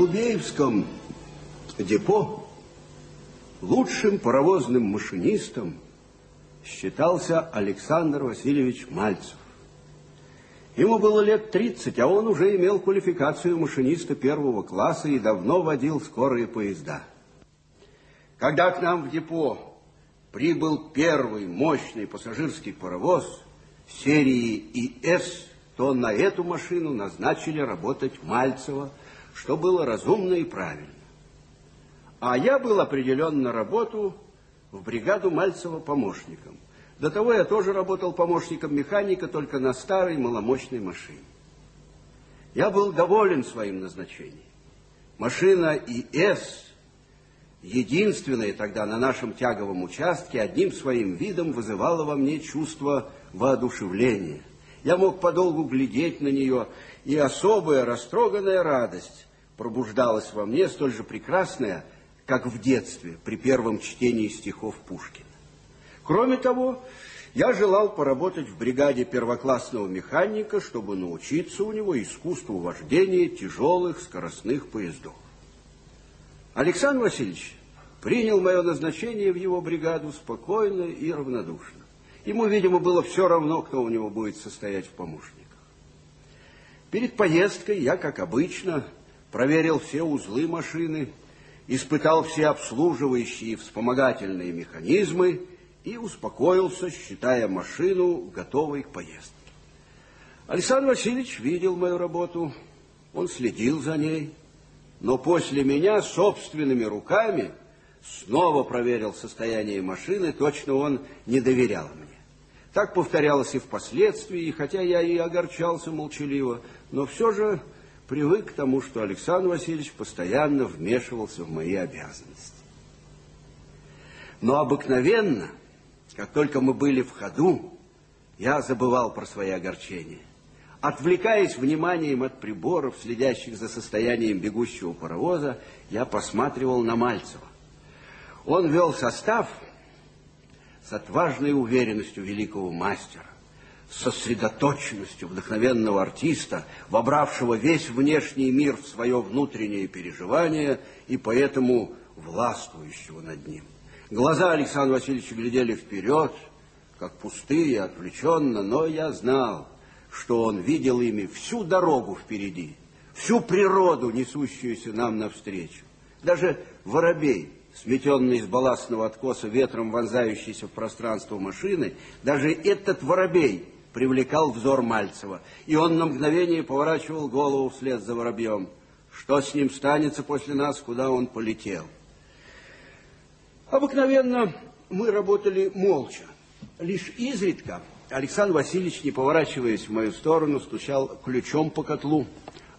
Голубеевском депо лучшим паровозным машинистом считался Александр Васильевич Мальцев. Ему было лет 30, а он уже имел квалификацию машиниста первого класса и давно водил скорые поезда. Когда к нам в депо прибыл первый мощный пассажирский паровоз серии ИС, то на эту машину назначили работать Мальцева, что было разумно и правильно. А я был определен на работу в бригаду Мальцева помощником. До того я тоже работал помощником механика, только на старой маломощной машине. Я был доволен своим назначением. Машина ИС, единственная тогда на нашем тяговом участке, одним своим видом вызывала во мне чувство воодушевления. Я мог подолгу глядеть на нее, и особая растроганная радость пробуждалась во мне, столь же прекрасная, как в детстве при первом чтении стихов Пушкина. Кроме того, я желал поработать в бригаде первоклассного механика, чтобы научиться у него искусству вождения тяжелых скоростных поездов. Александр Васильевич принял мое назначение в его бригаду спокойно и равнодушно. Ему, видимо, было все равно, кто у него будет состоять в помощниках. Перед поездкой я, как обычно, проверил все узлы машины, испытал все обслуживающие и вспомогательные механизмы и успокоился, считая машину готовой к поездке. Александр Васильевич видел мою работу, он следил за ней, но после меня собственными руками снова проверил состояние машины, точно он не доверял мне. Так повторялось и впоследствии, и хотя я и огорчался молчаливо, но все же привык к тому, что Александр Васильевич постоянно вмешивался в мои обязанности. Но обыкновенно, как только мы были в ходу, я забывал про свои огорчения. Отвлекаясь вниманием от приборов, следящих за состоянием бегущего паровоза, я посматривал на Мальцева. Он вел состав с отважной уверенностью великого мастера, сосредоточенностью вдохновенного артиста, вобравшего весь внешний мир в свое внутреннее переживание и поэтому властвующего над ним. Глаза Александра Васильевича глядели вперед, как пустые, отвлеченно, но я знал, что он видел ими всю дорогу впереди, всю природу, несущуюся нам навстречу. Даже воробей, сметенный из балластного откоса ветром вонзающийся в пространство машины, даже этот воробей привлекал взор Мальцева, и он на мгновение поворачивал голову вслед за воробьем. Что с ним станется после нас, куда он полетел? Обыкновенно мы работали молча. Лишь изредка Александр Васильевич, не поворачиваясь в мою сторону, стучал ключом по котлу,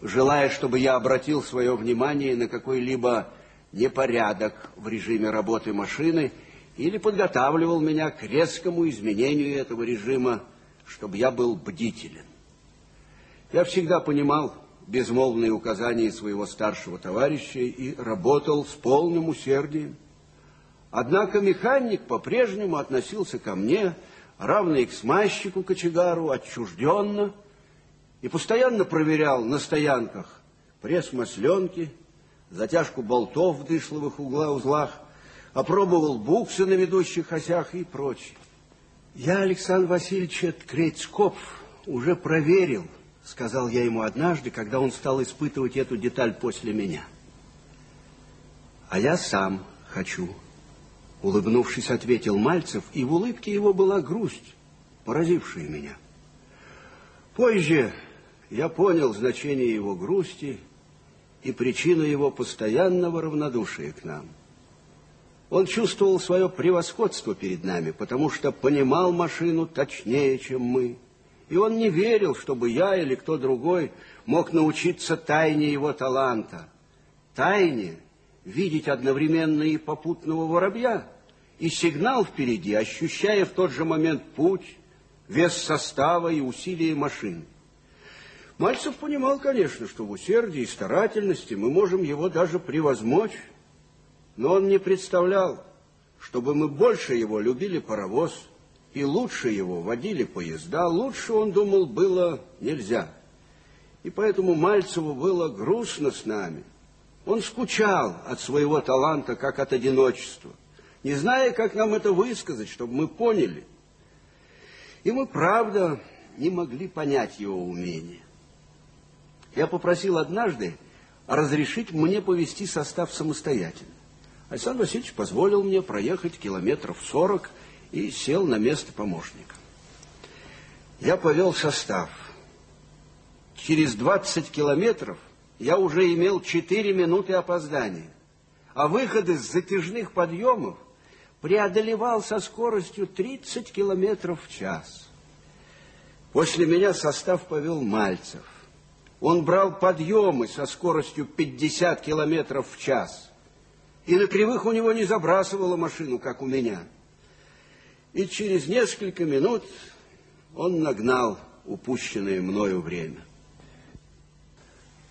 желая, чтобы я обратил свое внимание на какой-либо непорядок в режиме работы машины или подготавливал меня к резкому изменению этого режима, чтобы я был бдителен. Я всегда понимал безмолвные указания своего старшего товарища и работал с полным усердием. Однако механик по-прежнему относился ко мне, равно к смазчику кочегару, отчужденно, и постоянно проверял на стоянках пресс масленки, затяжку болтов в дышловых угла узлах, опробовал буксы на ведущих осях и прочее. Я, Александр Васильевич Крецков, уже проверил, сказал я ему однажды, когда он стал испытывать эту деталь после меня. А я сам хочу. Улыбнувшись, ответил Мальцев, и в улыбке его была грусть, поразившая меня. Позже я понял значение его грусти и причину его постоянного равнодушия к нам. Он чувствовал свое превосходство перед нами, потому что понимал машину точнее, чем мы. И он не верил, чтобы я или кто другой мог научиться тайне его таланта. Тайне видеть одновременно и попутного воробья, и сигнал впереди, ощущая в тот же момент путь, вес состава и усилия машины. Мальцев понимал, конечно, что в усердии и старательности мы можем его даже превозмочь, но он не представлял, чтобы мы больше его любили паровоз и лучше его водили поезда, лучше, он думал, было нельзя. И поэтому Мальцеву было грустно с нами, Он скучал от своего таланта, как от одиночества, не зная, как нам это высказать, чтобы мы поняли. И мы, правда, не могли понять его умение. Я попросил однажды разрешить мне повести состав самостоятельно. Александр Васильевич позволил мне проехать километров сорок и сел на место помощника. Я повел состав. Через 20 километров я уже имел 4 минуты опоздания, а выходы с затяжных подъемов преодолевал со скоростью 30 километров в час. После меня состав повел Мальцев. Он брал подъемы со скоростью 50 километров в час. И на кривых у него не забрасывала машину, как у меня. И через несколько минут он нагнал упущенное мною время.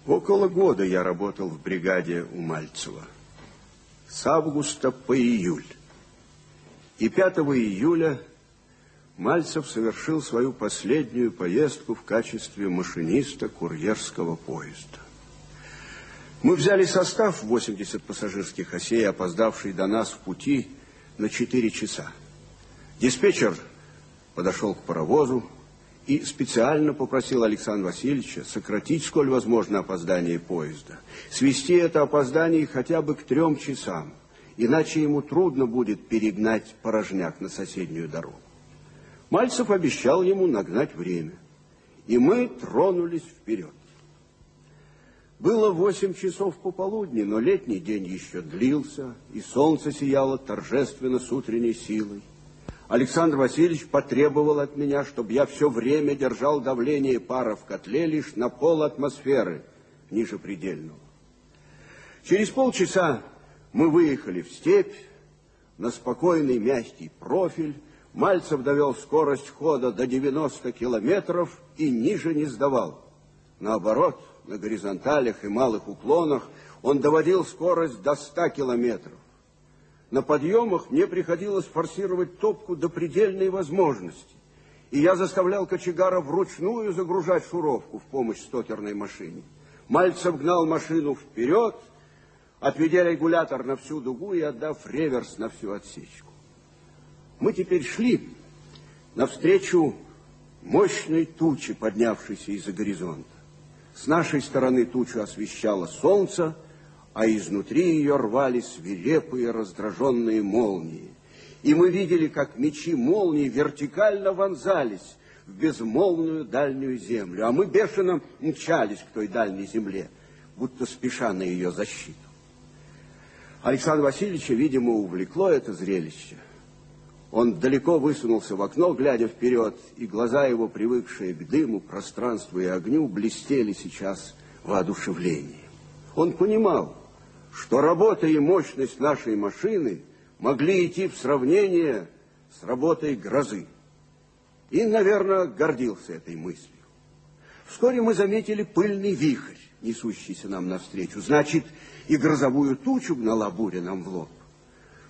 Около года я работал в бригаде у Мальцева. С августа по июль. И 5 июля Мальцев совершил свою последнюю поездку в качестве машиниста курьерского поезда. Мы взяли состав 80 пассажирских осей, опоздавший до нас в пути на 4 часа. Диспетчер подошел к паровозу и специально попросил Александра Васильевича сократить, сколь возможно, опоздание поезда. Свести это опоздание хотя бы к трем часам, иначе ему трудно будет перегнать порожняк на соседнюю дорогу. Мальцев обещал ему нагнать время, и мы тронулись вперед. Было восемь часов пополудни, но летний день еще длился, и солнце сияло торжественно с утренней силой. Александр Васильевич потребовал от меня, чтобы я все время держал давление пара в котле лишь на пол атмосферы, ниже предельного. Через полчаса мы выехали в степь, на спокойный мягкий профиль, Мальцев довел скорость хода до 90 километров и ниже не сдавал. Наоборот, на горизонталях и малых уклонах он доводил скорость до 100 километров. На подъемах мне приходилось форсировать топку до предельной возможности. И я заставлял кочегара вручную загружать шуровку в помощь стокерной машине. Мальцев гнал машину вперед, отведя регулятор на всю дугу и отдав реверс на всю отсечку. Мы теперь шли навстречу мощной туче, поднявшейся из-за горизонта. С нашей стороны тучу освещало солнце, а изнутри ее рвали свирепые раздраженные молнии. И мы видели, как мечи молнии вертикально вонзались в безмолвную дальнюю землю, а мы бешено мчались к той дальней земле, будто спеша на ее защиту. Александра Васильевича, видимо, увлекло это зрелище. Он далеко высунулся в окно, глядя вперед, и глаза его, привыкшие к дыму, пространству и огню, блестели сейчас воодушевлением. Он понимал, что работа и мощность нашей машины могли идти в сравнение с работой грозы. И, наверное, гордился этой мыслью. Вскоре мы заметили пыльный вихрь, несущийся нам навстречу. Значит, и грозовую тучу гнала буря нам в лоб.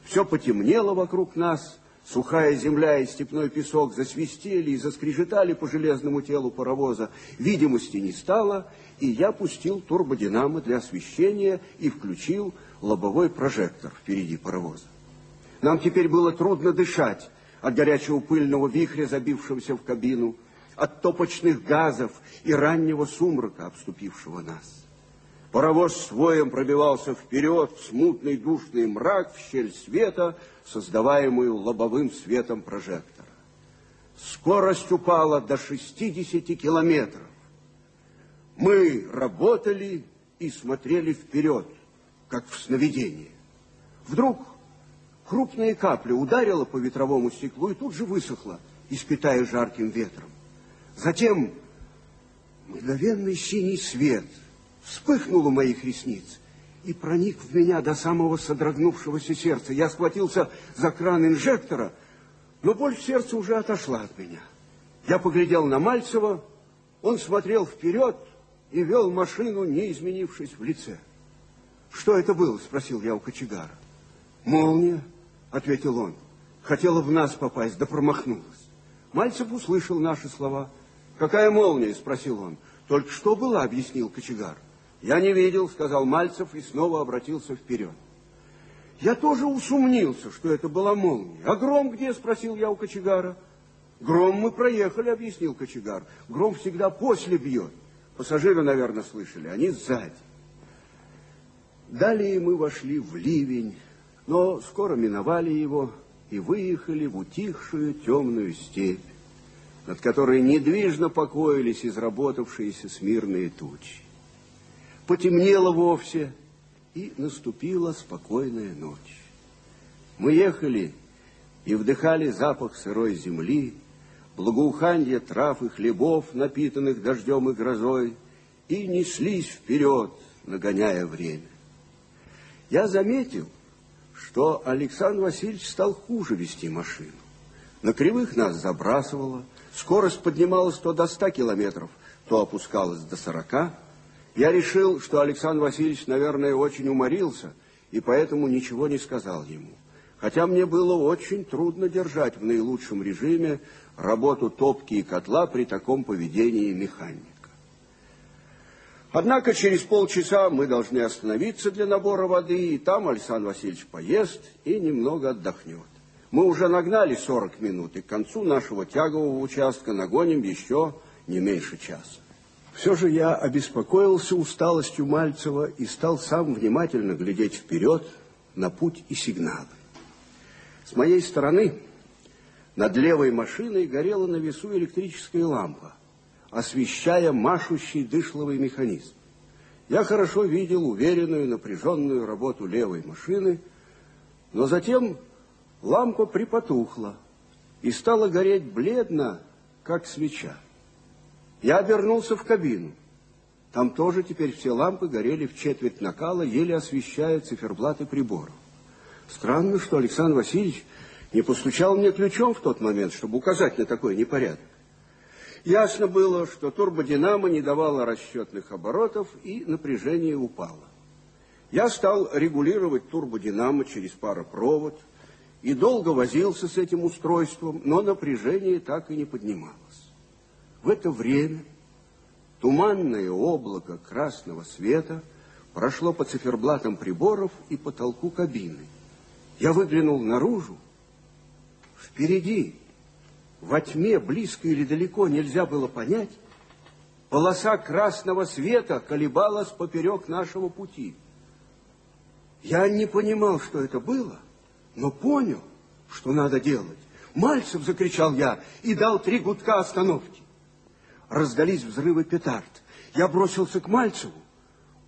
Все потемнело вокруг нас, Сухая земля и степной песок засвистели и заскрежетали по железному телу паровоза. Видимости не стало, и я пустил турбодинамо для освещения и включил лобовой прожектор впереди паровоза. Нам теперь было трудно дышать от горячего пыльного вихря, забившегося в кабину, от топочных газов и раннего сумрака, обступившего нас. Паровоз своем пробивался вперед в смутный душный мрак, в щель света, создаваемую лобовым светом прожектора. Скорость упала до 60 километров. Мы работали и смотрели вперед, как в сновидении. Вдруг крупная капля ударила по ветровому стеклу и тут же высохла, испитая жарким ветром. Затем мгновенный синий свет вспыхнул у моих ресниц и проник в меня до самого содрогнувшегося сердца. Я схватился за кран инжектора, но боль в сердце уже отошла от меня. Я поглядел на Мальцева, он смотрел вперед, и вел машину, не изменившись в лице. «Что это было?» – спросил я у кочегара. «Молния», – ответил он. «Хотела в нас попасть, да промахнулась». Мальцев услышал наши слова. «Какая молния?» – спросил он. «Только что была», – объяснил кочегар. Я не видел, сказал Мальцев и снова обратился вперед. Я тоже усомнился, что это была молния. А гром где, спросил я у кочегара. Гром мы проехали, объяснил кочегар. Гром всегда после бьет. Пассажиры, наверное, слышали, они сзади. Далее мы вошли в ливень, но скоро миновали его и выехали в утихшую темную степь, над которой недвижно покоились изработавшиеся смирные тучи. Потемнело вовсе, и наступила спокойная ночь. Мы ехали и вдыхали запах сырой земли, благоуханье трав и хлебов, напитанных дождем и грозой, и неслись вперед, нагоняя время. Я заметил, что Александр Васильевич стал хуже вести машину. На кривых нас забрасывало, скорость поднималась то до 100 километров, то опускалась до 40. Я решил, что Александр Васильевич, наверное, очень уморился, и поэтому ничего не сказал ему. Хотя мне было очень трудно держать в наилучшем режиме работу топки и котла при таком поведении механика. Однако через полчаса мы должны остановиться для набора воды, и там Александр Васильевич поест и немного отдохнет. Мы уже нагнали 40 минут, и к концу нашего тягового участка нагоним еще не меньше часа. Все же я обеспокоился усталостью Мальцева и стал сам внимательно глядеть вперед на путь и сигналы. С моей стороны над левой машиной горела на весу электрическая лампа освещая машущий дышловый механизм. Я хорошо видел уверенную, напряженную работу левой машины, но затем лампа припотухла и стала гореть бледно, как свеча. Я обернулся в кабину. Там тоже теперь все лампы горели в четверть накала, еле освещая циферблаты приборов. Странно, что Александр Васильевич не постучал мне ключом в тот момент, чтобы указать на такой непорядок. Ясно было, что турбодинамо не давало расчетных оборотов и напряжение упало. Я стал регулировать турбодинамо через паропровод и долго возился с этим устройством, но напряжение так и не поднималось. В это время туманное облако красного света прошло по циферблатам приборов и потолку кабины. Я выглянул наружу. Впереди во тьме, близко или далеко, нельзя было понять, полоса красного света колебалась поперек нашего пути. Я не понимал, что это было, но понял, что надо делать. «Мальцев!» — закричал я и дал три гудка остановки. Раздались взрывы петард. Я бросился к Мальцеву.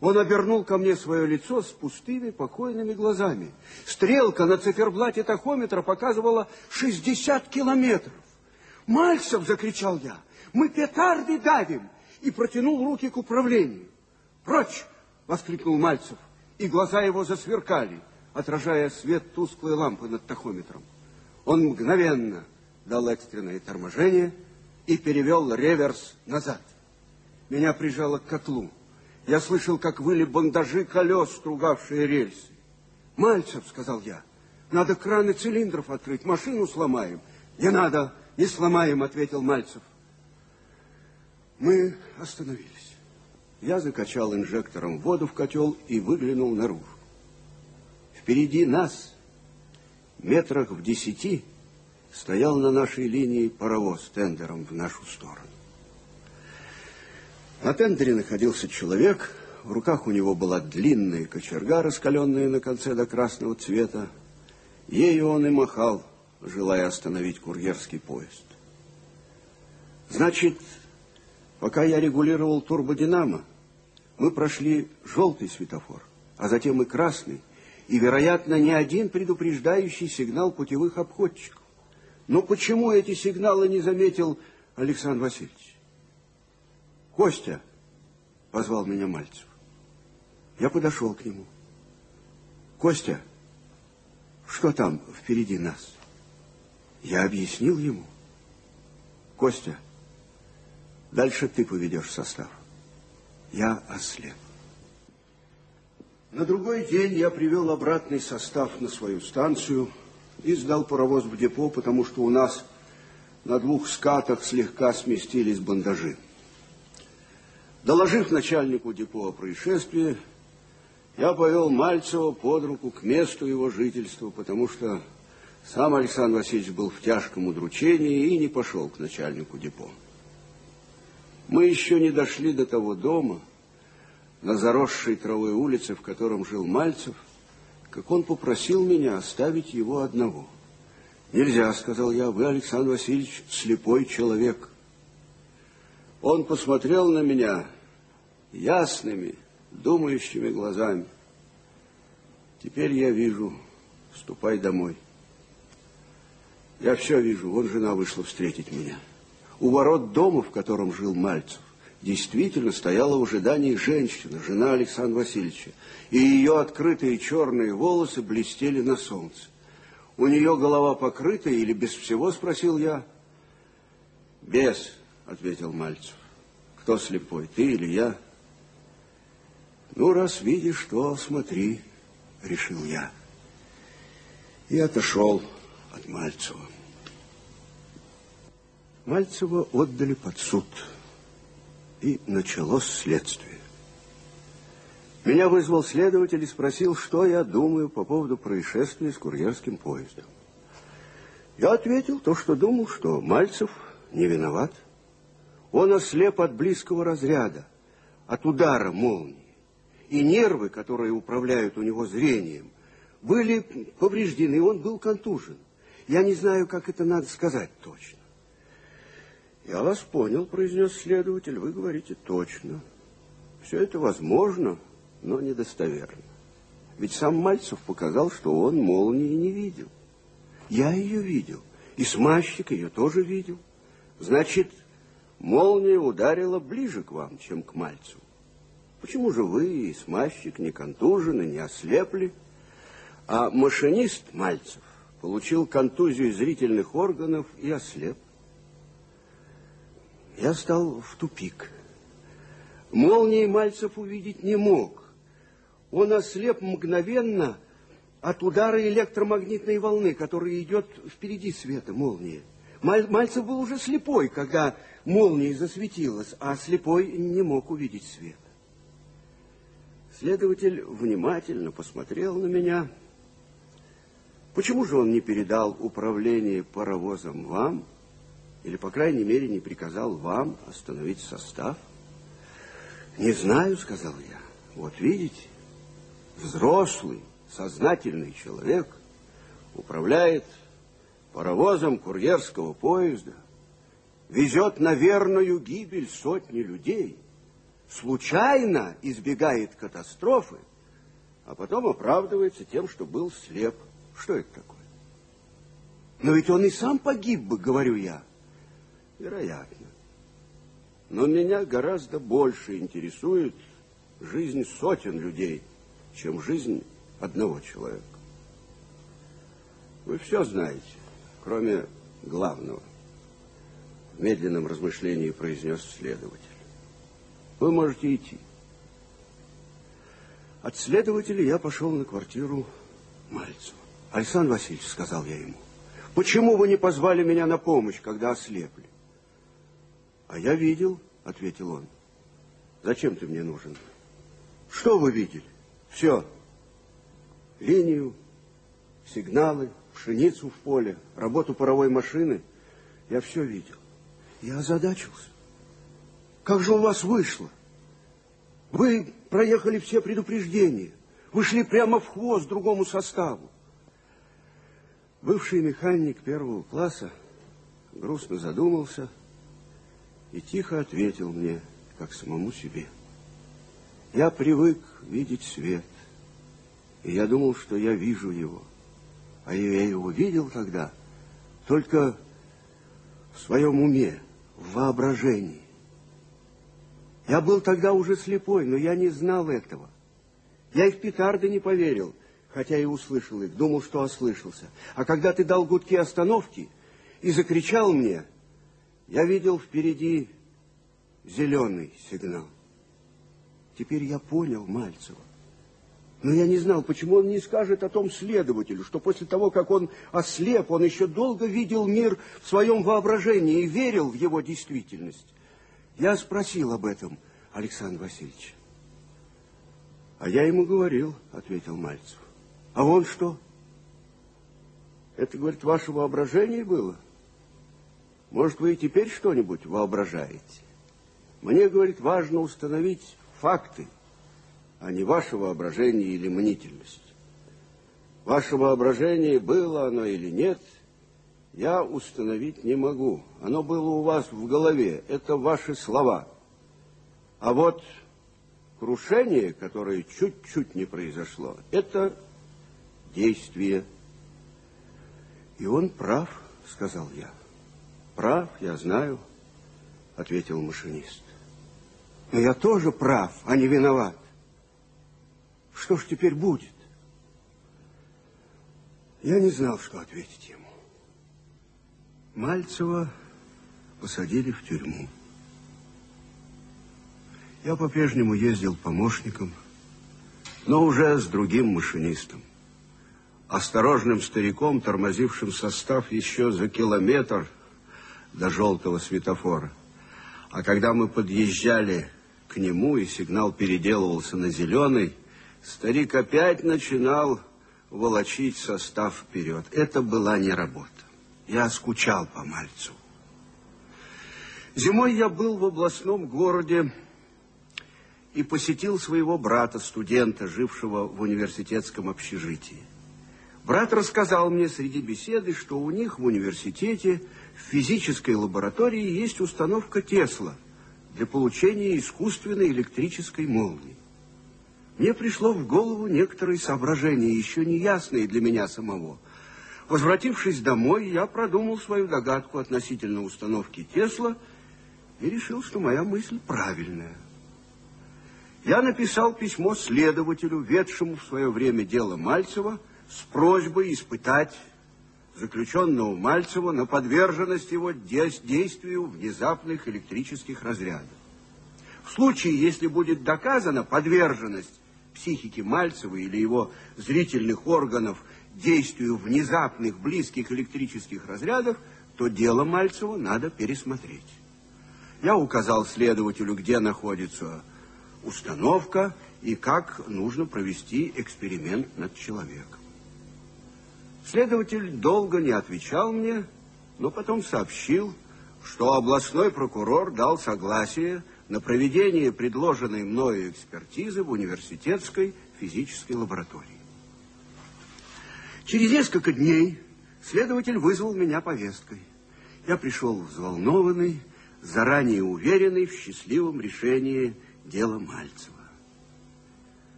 Он обернул ко мне свое лицо с пустыми, покойными глазами. Стрелка на циферблате тахометра показывала 60 километров. «Мальцев!» — закричал я. «Мы петарды давим!» и протянул руки к управлению. «Прочь!» — воскликнул Мальцев, и глаза его засверкали, отражая свет тусклой лампы над тахометром. Он мгновенно дал экстренное торможение и перевел реверс назад. Меня прижало к котлу. Я слышал, как выли бандажи колес, стругавшие рельсы. «Мальцев», — сказал я, — «надо краны цилиндров открыть, машину сломаем». «Не надо», не сломаем, ответил Мальцев. Мы остановились. Я закачал инжектором воду в котел и выглянул наружу. Впереди нас, метрах в десяти, стоял на нашей линии паровоз тендером в нашу сторону. На тендере находился человек, в руках у него была длинная кочерга, раскаленная на конце до красного цвета. Ею он и махал, желая остановить курьерский поезд. Значит, пока я регулировал турбодинамо, мы прошли желтый светофор, а затем и красный, и, вероятно, не один предупреждающий сигнал путевых обходчиков. Но почему эти сигналы не заметил Александр Васильевич? Костя, позвал меня Мальцев. Я подошел к нему. Костя, что там впереди нас? Я объяснил ему. Костя, дальше ты поведешь состав. Я ослеп. На другой день я привел обратный состав на свою станцию и сдал паровоз в депо, потому что у нас на двух скатах слегка сместились бандажи. Доложив начальнику депо о происшествии, я повел Мальцева под руку к месту его жительства, потому что сам Александр Васильевич был в тяжком удручении и не пошел к начальнику депо. Мы еще не дошли до того дома, на заросшей травой улице, в котором жил Мальцев, как он попросил меня оставить его одного. «Нельзя», — сказал я, — «вы, Александр Васильевич, слепой человек». Он посмотрел на меня ясными, думающими глазами. Теперь я вижу, ступай домой. Я все вижу, вон жена вышла встретить меня. У ворот дома, в котором жил Мальцев, действительно стояла в ожидании женщина, жена Александра Васильевича, и ее открытые черные волосы блестели на солнце. У нее голова покрыта или без всего, спросил я. Без, ответил Мальцев. Кто слепой, ты или я? Ну, раз видишь, то смотри, решил я. И отошел от Мальцева. Мальцева отдали под суд, и началось следствие. Меня вызвал следователь и спросил, что я думаю по поводу происшествия с курьерским поездом. Я ответил то, что думал, что Мальцев не виноват. Он ослеп от близкого разряда, от удара молнии и нервы, которые управляют у него зрением, были повреждены, он был контужен. Я не знаю, как это надо сказать точно. Я вас понял, произнес следователь, вы говорите точно. Все это возможно, но недостоверно. Ведь сам Мальцев показал, что он молнии не видел. Я ее видел, и смазчик ее тоже видел. Значит, молния ударила ближе к вам, чем к Мальцеву. Почему же вы и смазчик не контужены, не ослепли? А машинист Мальцев получил контузию зрительных органов и ослеп. Я стал в тупик. Молнии Мальцев увидеть не мог. Он ослеп мгновенно от удара электромагнитной волны, которая идет впереди света молнии. Мальцев был уже слепой, когда молния засветилась, а слепой не мог увидеть свет. Следователь внимательно посмотрел на меня. Почему же он не передал управление паровозом вам, или, по крайней мере, не приказал вам остановить состав? Не знаю, сказал я. Вот видите, взрослый, сознательный человек управляет паровозом курьерского поезда, везет на верную гибель сотни людей – случайно избегает катастрофы, а потом оправдывается тем, что был слеп. Что это такое? Но ведь он и сам погиб бы, говорю я. Вероятно. Но меня гораздо больше интересует жизнь сотен людей, чем жизнь одного человека. Вы все знаете, кроме главного. В медленном размышлении произнес следователь. Вы можете идти. От следователя я пошел на квартиру Мальцева. Александр Васильевич, сказал я ему, почему вы не позвали меня на помощь, когда ослепли? А я видел, ответил он. Зачем ты мне нужен? Что вы видели? Все. Линию, сигналы, пшеницу в поле, работу паровой машины. Я все видел. Я озадачился. Как же у вас вышло? Вы проехали все предупреждения. Вы шли прямо в хвост другому составу. Бывший механик первого класса грустно задумался и тихо ответил мне, как самому себе. Я привык видеть свет, и я думал, что я вижу его. А я его видел тогда только в своем уме, в воображении. Я был тогда уже слепой, но я не знал этого. Я и в петарды не поверил, хотя и услышал их, думал, что ослышался. А когда ты дал гудки остановки и закричал мне, я видел впереди зеленый сигнал. Теперь я понял Мальцева. Но я не знал, почему он не скажет о том следователю, что после того, как он ослеп, он еще долго видел мир в своем воображении и верил в его действительность. Я спросил об этом Александр Васильевич. А я ему говорил, ответил Мальцев. А он что? Это, говорит, ваше воображение было? Может, вы и теперь что-нибудь воображаете? Мне, говорит, важно установить факты, а не ваше воображение или мнительность. Ваше воображение, было оно или нет, я установить не могу. Оно было у вас в голове, это ваши слова. А вот крушение, которое чуть-чуть не произошло, это действие. И он прав, сказал я. Прав, я знаю, ответил машинист. Но я тоже прав, а не виноват. Что ж теперь будет? Я не знал, что ответить ему. Мальцева посадили в тюрьму. Я по-прежнему ездил помощником, но уже с другим машинистом. Осторожным стариком, тормозившим состав еще за километр до желтого светофора. А когда мы подъезжали к нему, и сигнал переделывался на зеленый, старик опять начинал волочить состав вперед. Это была не работа. Я скучал по Мальцу. Зимой я был в областном городе и посетил своего брата, студента, жившего в университетском общежитии. Брат рассказал мне среди беседы, что у них в университете в физической лаборатории есть установка Тесла для получения искусственной электрической молнии. Мне пришло в голову некоторые соображения, еще не ясные для меня самого. Возвратившись домой, я продумал свою догадку относительно установки Тесла и решил, что моя мысль правильная. Я написал письмо следователю, ведшему в свое время дело Мальцева, с просьбой испытать заключенного Мальцева на подверженность его действию внезапных электрических разрядов. В случае, если будет доказана подверженность психики Мальцева или его зрительных органов действию внезапных близких электрических разрядов, то дело Мальцева надо пересмотреть. Я указал следователю, где находится установка и как нужно провести эксперимент над человеком. Следователь долго не отвечал мне, но потом сообщил, что областной прокурор дал согласие на проведение предложенной мною экспертизы в университетской физической лаборатории. Через несколько дней следователь вызвал меня повесткой. Я пришел взволнованный, заранее уверенный в счастливом решении дела Мальцева.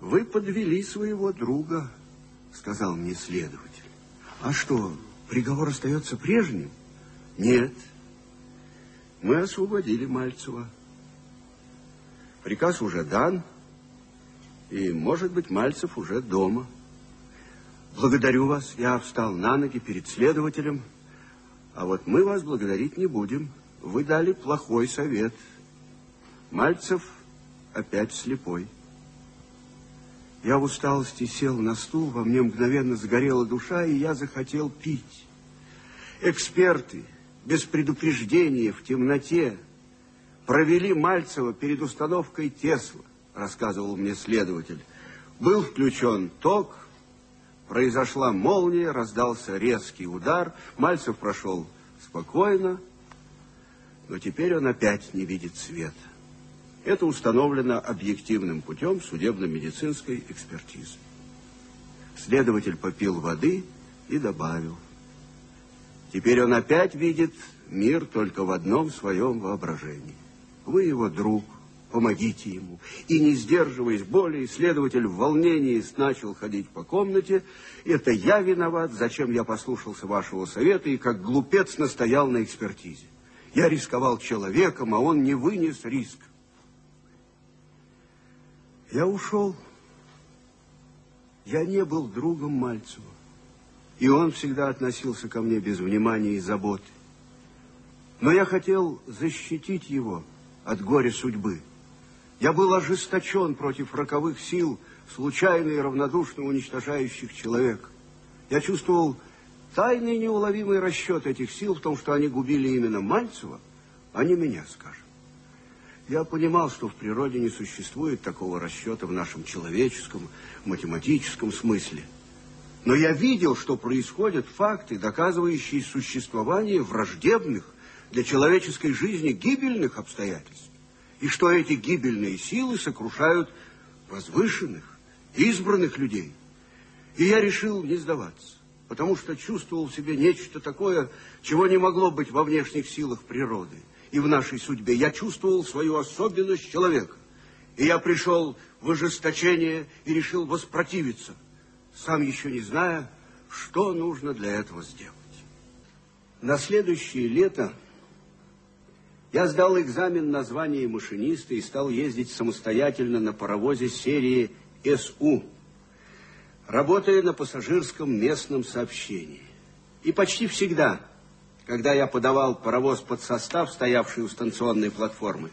Вы подвели своего друга, сказал мне следователь. А что, приговор остается прежним? Нет. Мы освободили Мальцева. Приказ уже дан, и, может быть, Мальцев уже дома. Благодарю вас. Я встал на ноги перед следователем. А вот мы вас благодарить не будем. Вы дали плохой совет. Мальцев опять слепой. Я в усталости сел на стул, во мне мгновенно сгорела душа, и я захотел пить. Эксперты без предупреждения в темноте провели Мальцева перед установкой Тесла, рассказывал мне следователь. Был включен ток, произошла молния, раздался резкий удар, Мальцев прошел спокойно, но теперь он опять не видит света. Это установлено объективным путем судебно-медицинской экспертизы. Следователь попил воды и добавил. Теперь он опять видит мир только в одном своем воображении. Вы его друг, помогите ему. И не сдерживаясь более, следователь в волнении начал ходить по комнате. Это я виноват, зачем я послушался вашего совета и как глупец настоял на экспертизе. Я рисковал человеком, а он не вынес риск. Я ушел. Я не был другом Мальцева. И он всегда относился ко мне без внимания и заботы. Но я хотел защитить его от горя судьбы. Я был ожесточен против роковых сил, случайно и равнодушно уничтожающих человека. Я чувствовал тайный неуловимый расчет этих сил в том, что они губили именно Мальцева, а не меня, скажем. Я понимал, что в природе не существует такого расчета в нашем человеческом, математическом смысле. Но я видел, что происходят факты, доказывающие существование враждебных для человеческой жизни гибельных обстоятельств. И что эти гибельные силы сокрушают возвышенных, избранных людей. И я решил не сдаваться, потому что чувствовал в себе нечто такое, чего не могло быть во внешних силах природы и в нашей судьбе. Я чувствовал свою особенность человека. И я пришел в ожесточение и решил воспротивиться, сам еще не зная, что нужно для этого сделать. На следующее лето я сдал экзамен на звание машиниста и стал ездить самостоятельно на паровозе серии СУ, работая на пассажирском местном сообщении. И почти всегда, когда я подавал паровоз под состав, стоявший у станционной платформы,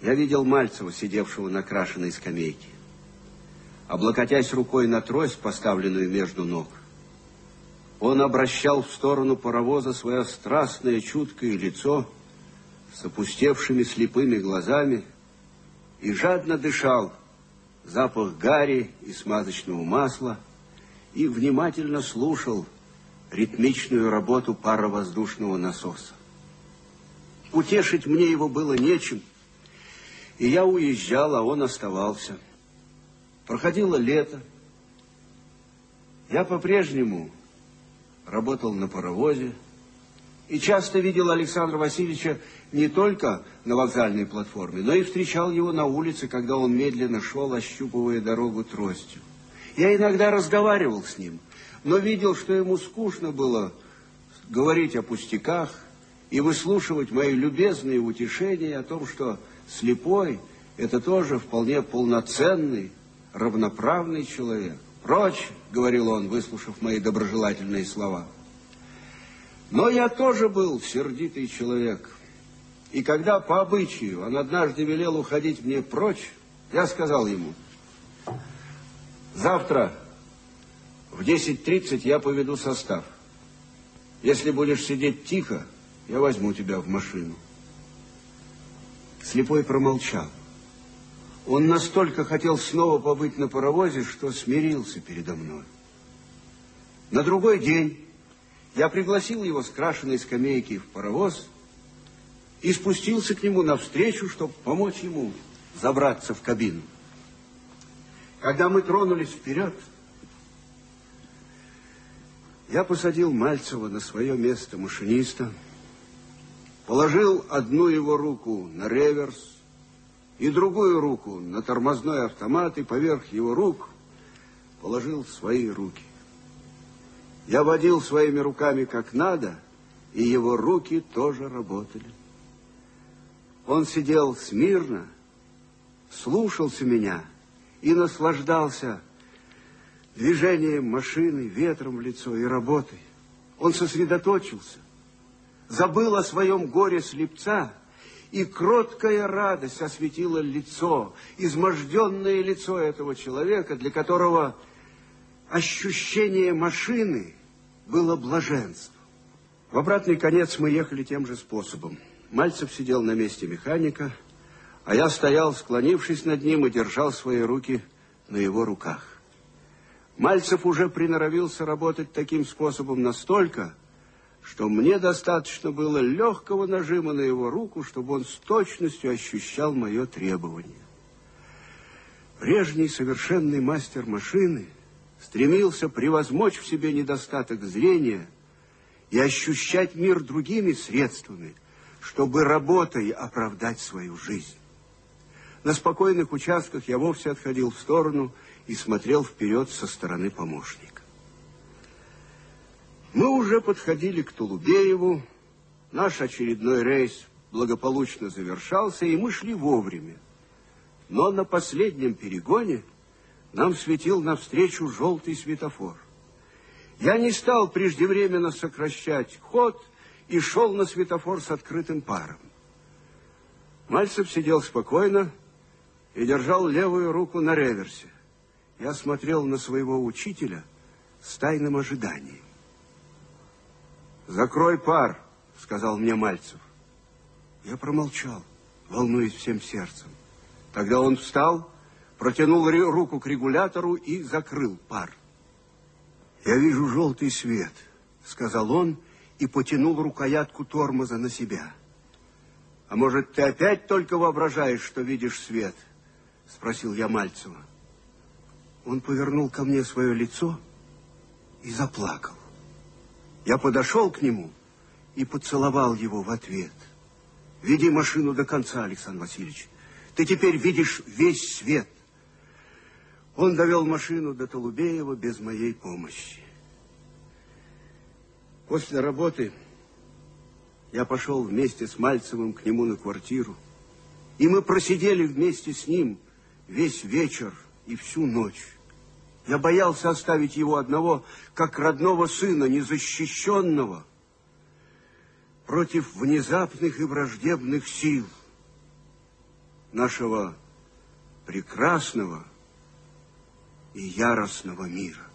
я видел Мальцева, сидевшего на крашеной скамейке. Облокотясь рукой на трость, поставленную между ног, он обращал в сторону паровоза свое страстное, чуткое лицо с опустевшими слепыми глазами и жадно дышал запах гари и смазочного масла и внимательно слушал ритмичную работу паровоздушного насоса. Утешить мне его было нечем, и я уезжал, а он оставался. Проходило лето. Я по-прежнему работал на паровозе и часто видел Александра Васильевича не только на вокзальной платформе, но и встречал его на улице, когда он медленно шел, ощупывая дорогу тростью. Я иногда разговаривал с ним, но видел, что ему скучно было говорить о пустяках и выслушивать мои любезные утешения о том, что слепой – это тоже вполне полноценный, равноправный человек. «Прочь!» – говорил он, выслушав мои доброжелательные слова. Но я тоже был сердитый человек – и когда по обычаю он однажды велел уходить мне прочь, я сказал ему, завтра в 10.30 я поведу состав. Если будешь сидеть тихо, я возьму тебя в машину. Слепой промолчал. Он настолько хотел снова побыть на паровозе, что смирился передо мной. На другой день я пригласил его с крашеной скамейки в паровоз – и спустился к нему навстречу, чтобы помочь ему забраться в кабину. Когда мы тронулись вперед, я посадил Мальцева на свое место машиниста, положил одну его руку на реверс и другую руку на тормозной автомат, и поверх его рук положил свои руки. Я водил своими руками как надо, и его руки тоже работали. Он сидел смирно, слушался меня и наслаждался движением машины, ветром в лицо и работой. Он сосредоточился, забыл о своем горе слепца, и кроткая радость осветила лицо, изможденное лицо этого человека, для которого ощущение машины было блаженством. В обратный конец мы ехали тем же способом. Мальцев сидел на месте механика, а я стоял, склонившись над ним, и держал свои руки на его руках. Мальцев уже приноровился работать таким способом настолько, что мне достаточно было легкого нажима на его руку, чтобы он с точностью ощущал мое требование. Прежний совершенный мастер машины стремился превозмочь в себе недостаток зрения и ощущать мир другими средствами – чтобы работой оправдать свою жизнь. На спокойных участках я вовсе отходил в сторону и смотрел вперед со стороны помощника. Мы уже подходили к Тулубееву, наш очередной рейс благополучно завершался, и мы шли вовремя. Но на последнем перегоне нам светил навстречу желтый светофор. Я не стал преждевременно сокращать ход и шел на светофор с открытым паром. Мальцев сидел спокойно и держал левую руку на реверсе. Я смотрел на своего учителя с тайным ожиданием. «Закрой пар», — сказал мне Мальцев. Я промолчал. волнуясь всем сердцем. Тогда он встал, протянул руку к регулятору и закрыл пар. «Я вижу желтый свет», — сказал он и потянул рукоятку тормоза на себя. «А может, ты опять только воображаешь, что видишь свет?» — спросил я Мальцева. Он повернул ко мне свое лицо и заплакал. Я подошел к нему и поцеловал его в ответ. «Веди машину до конца, Александр Васильевич. Ты теперь видишь весь свет». Он довел машину до Толубеева без моей помощи. После работы я пошел вместе с Мальцевым к нему на квартиру. И мы просидели вместе с ним весь вечер и всю ночь. Я боялся оставить его одного, как родного сына, незащищенного, против внезапных и враждебных сил нашего прекрасного и яростного мира.